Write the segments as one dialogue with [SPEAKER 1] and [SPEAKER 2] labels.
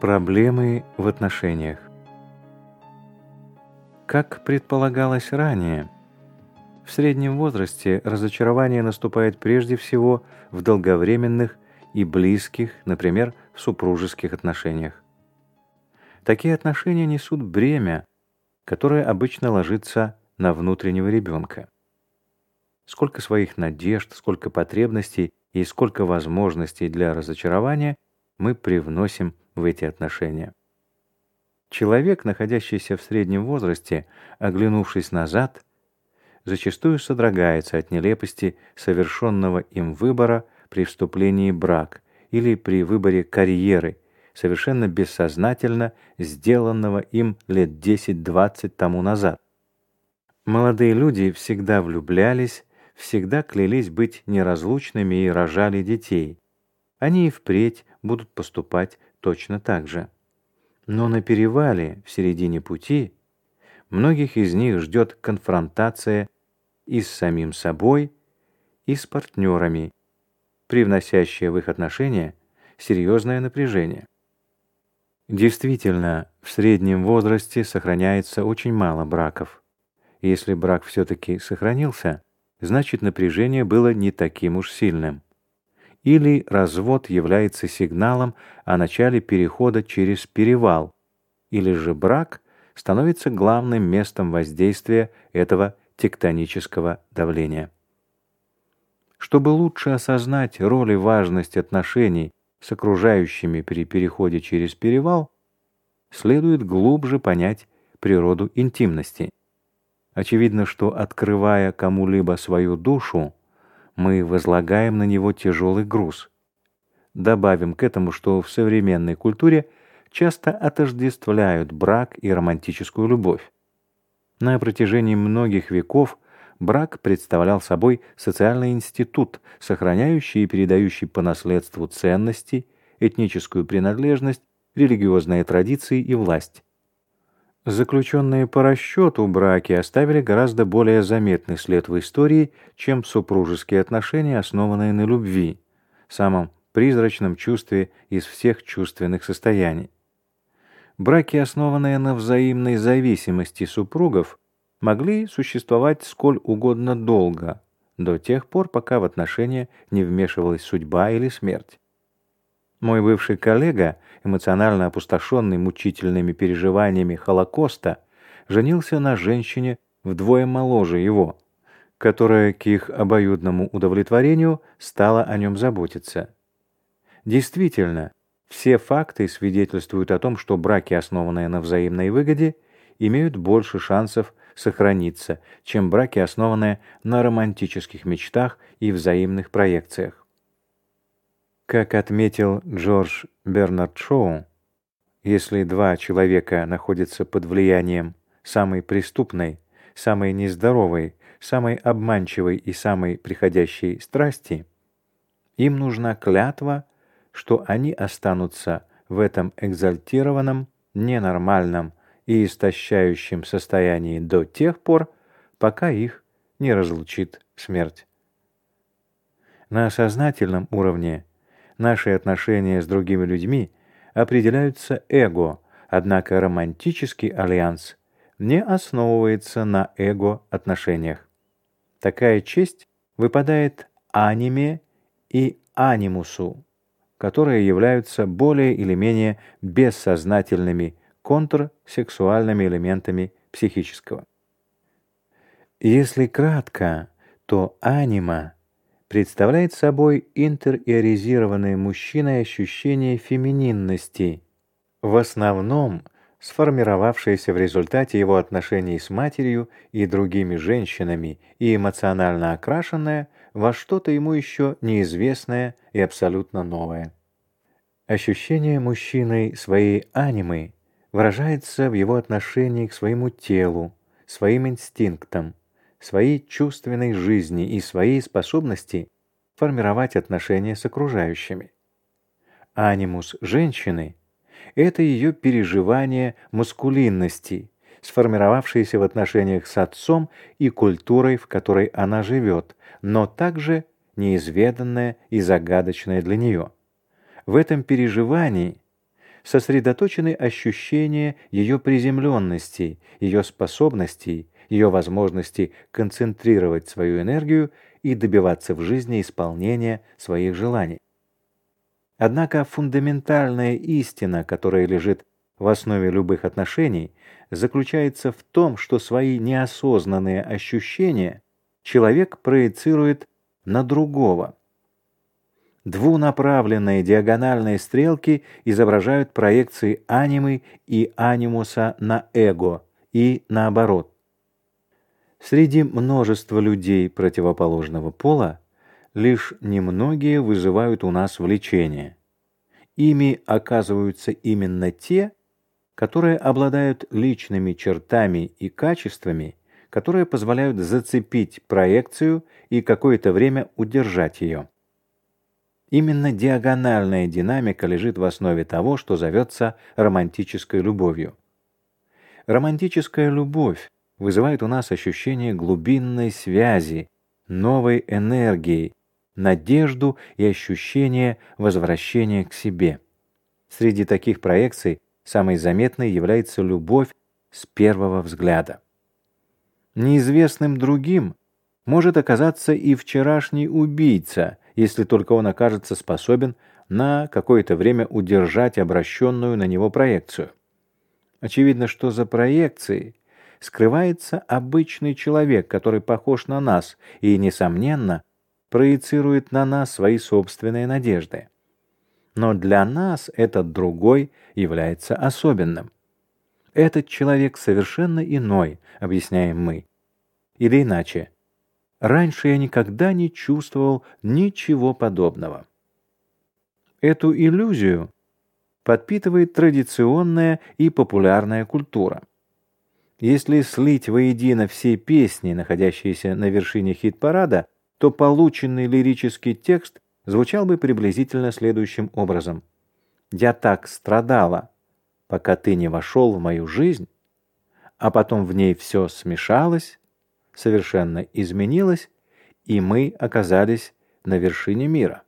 [SPEAKER 1] Проблемы в отношениях. Как предполагалось ранее, в среднем возрасте разочарование наступает прежде всего в долговременных и близких, например, супружеских отношениях. Такие отношения несут бремя, которое обычно ложится на внутреннего ребенка. Сколько своих надежд, сколько потребностей и сколько возможностей для разочарования мы привносим в эти отношения. Человек, находящийся в среднем возрасте, оглянувшись назад, зачастую содрогается от нелепости совершенного им выбора при вступлении в брак или при выборе карьеры, совершенно бессознательно сделанного им лет 10-20 тому назад. Молодые люди всегда влюблялись, всегда клялись быть неразлучными и рожали детей. Они и впредь будут поступать точно так же. Но на перевале, в середине пути, многих из них ждет конфронтация и с самим собой, и с партнерами, привносящая в их отношения серьезное напряжение. Действительно, в среднем возрасте сохраняется очень мало браков. Если брак все-таки сохранился, значит напряжение было не таким уж сильным или развод является сигналом о начале перехода через перевал, или же брак становится главным местом воздействия этого тектонического давления. Чтобы лучше осознать роль и важность отношений с окружающими при переходе через перевал, следует глубже понять природу интимности. Очевидно, что открывая кому-либо свою душу, мы возлагаем на него тяжелый груз. Добавим к этому, что в современной культуре часто отождествляют брак и романтическую любовь. На протяжении многих веков брак представлял собой социальный институт, сохраняющий и передающий по наследству ценности, этническую принадлежность, религиозные традиции и власть. Заключенные по расчету браки оставили гораздо более заметный след в истории, чем супружеские отношения, основанные на любви, самом призрачном чувстве из всех чувственных состояний. Браки, основанные на взаимной зависимости супругов, могли существовать сколь угодно долго, до тех пор, пока в отношения не вмешивалась судьба или смерть. Мой бывший коллега, эмоционально опустошенный мучительными переживаниями Холокоста, женился на женщине вдвое моложе его, которая к их обоюдному удовлетворению стала о нем заботиться. Действительно, все факты свидетельствуют о том, что браки, основанные на взаимной выгоде, имеют больше шансов сохраниться, чем браки, основанные на романтических мечтах и взаимных проекциях. Как отметил Джордж Бернард Шоу, если два человека находятся под влиянием самой преступной, самой нездоровой, самой обманчивой и самой приходящей страсти, им нужна клятва, что они останутся в этом экзальтированном, ненормальном и истощающем состоянии до тех пор, пока их не разлучит смерть. На сознательном уровне Наши отношения с другими людьми определяются эго, однако романтический альянс не основывается на эго-отношениях. Такая честь выпадает аниме и анимусу, которые являются более или менее бессознательными контрсексуальными элементами психического. Если кратко, то анима представляет собой интериоризированное мужчиной ощущение фемининности, в основном сформировавшееся в результате его отношений с матерью и другими женщинами и эмоционально окрашенное во что-то ему еще неизвестное и абсолютно новое. Ощущение мужчиной своей анимы выражается в его отношении к своему телу, своим инстинктам, своей чувственной жизни и своей способности формировать отношения с окружающими. Анимус женщины — это ее переживание маскулинности, сформировавшееся в отношениях с отцом и культурой, в которой она живет, но также неизведанное и загадочное для нее. В этом переживании сосредоточены ощущения ее приземленности, ее способностей, ее возможности концентрировать свою энергию и добиваться в жизни исполнения своих желаний. Однако фундаментальная истина, которая лежит в основе любых отношений, заключается в том, что свои неосознанные ощущения человек проецирует на другого. Двунаправленные диагональные стрелки изображают проекции анимы и анимуса на эго и наоборот. Среди множества людей противоположного пола лишь немногие вызывают у нас влечение. Ими оказываются именно те, которые обладают личными чертами и качествами, которые позволяют зацепить проекцию и какое-то время удержать ее. Именно диагональная динамика лежит в основе того, что зовется романтической любовью. Романтическая любовь вызывает у нас ощущение глубинной связи, новой энергии, надежду и ощущение возвращения к себе. Среди таких проекций самой заметной является любовь с первого взгляда. Неизвестным другим может оказаться и вчерашний убийца, если только он окажется способен на какое-то время удержать обращенную на него проекцию. Очевидно, что за проекцией скрывается обычный человек, который похож на нас и, несомненно, проецирует на нас свои собственные надежды. Но для нас этот другой является особенным. Этот человек совершенно иной, объясняем мы. Или иначе. Раньше я никогда не чувствовал ничего подобного. Эту иллюзию подпитывает традиционная и популярная культура. Если слить воедино все песни, находящиеся на вершине хит-парада, то полученный лирический текст звучал бы приблизительно следующим образом. «Я так страдала, пока ты не вошел в мою жизнь, а потом в ней все смешалось, совершенно изменилось, и мы оказались на вершине мира.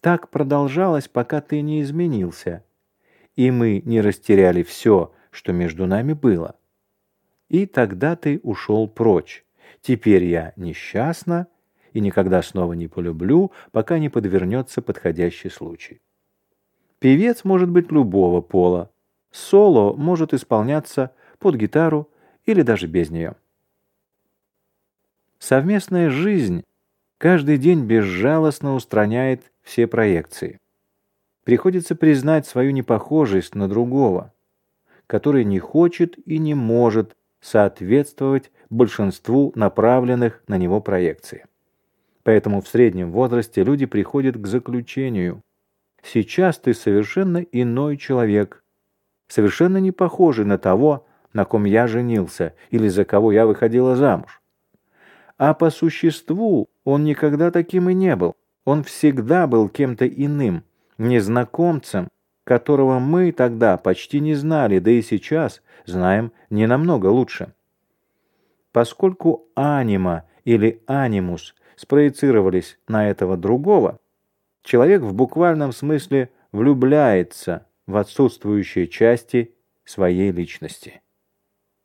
[SPEAKER 1] Так продолжалось, пока ты не изменился, и мы не растеряли все, что между нами было. И тогда ты ушел прочь. Теперь я несчастна и никогда снова не полюблю, пока не подвернется подходящий случай. Певец может быть любого пола. Соло может исполняться под гитару или даже без нее. Совместная жизнь каждый день безжалостно устраняет все проекции. Приходится признать свою непохожесть на другого, который не хочет и не может соответствовать большинству направленных на него проекций. Поэтому в среднем возрасте люди приходят к заключению. Сейчас ты совершенно иной человек, совершенно не похожий на того, на ком я женился или за кого я выходила замуж. А по существу он никогда таким и не был. Он всегда был кем-то иным, незнакомцем, которого мы тогда почти не знали, да и сейчас знаем не намного лучше. Поскольку анима или анимус спроецировались на этого другого, человек в буквальном смысле влюбляется в отсутствующие части своей личности.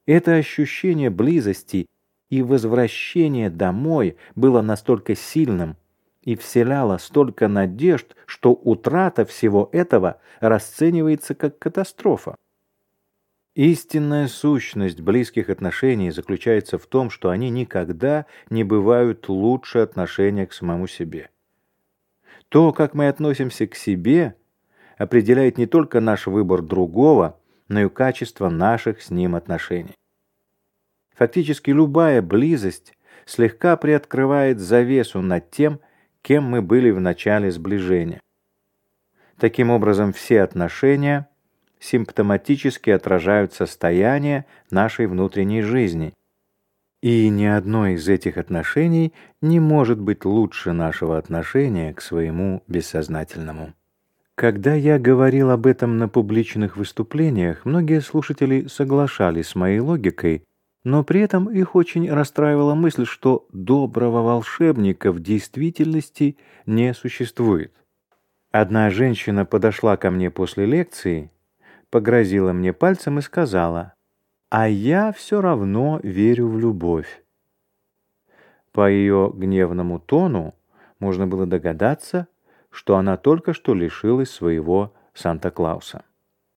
[SPEAKER 1] Это ощущение близости и возвращения домой было настолько сильным и вселяло столько надежд, что утрата всего этого расценивается как катастрофа. Истинная сущность близких отношений заключается в том, что они никогда не бывают лучше отношения к самому себе. То, как мы относимся к себе, определяет не только наш выбор другого, но и качество наших с ним отношений. Фактически любая близость слегка приоткрывает завесу над тем, кем мы были в начале сближения. Таким образом, все отношения – симптоматически отражают состояние нашей внутренней жизни. И ни одно из этих отношений не может быть лучше нашего отношения к своему бессознательному. Когда я говорил об этом на публичных выступлениях, многие слушатели соглашались с моей логикой, но при этом их очень расстраивала мысль, что доброго волшебника в действительности не существует. Одна женщина подошла ко мне после лекции, погрозила мне пальцем и сказала, «А я все равно верю в любовь». По ее гневному тону можно было догадаться, что она только что лишилась своего Санта-Клауса.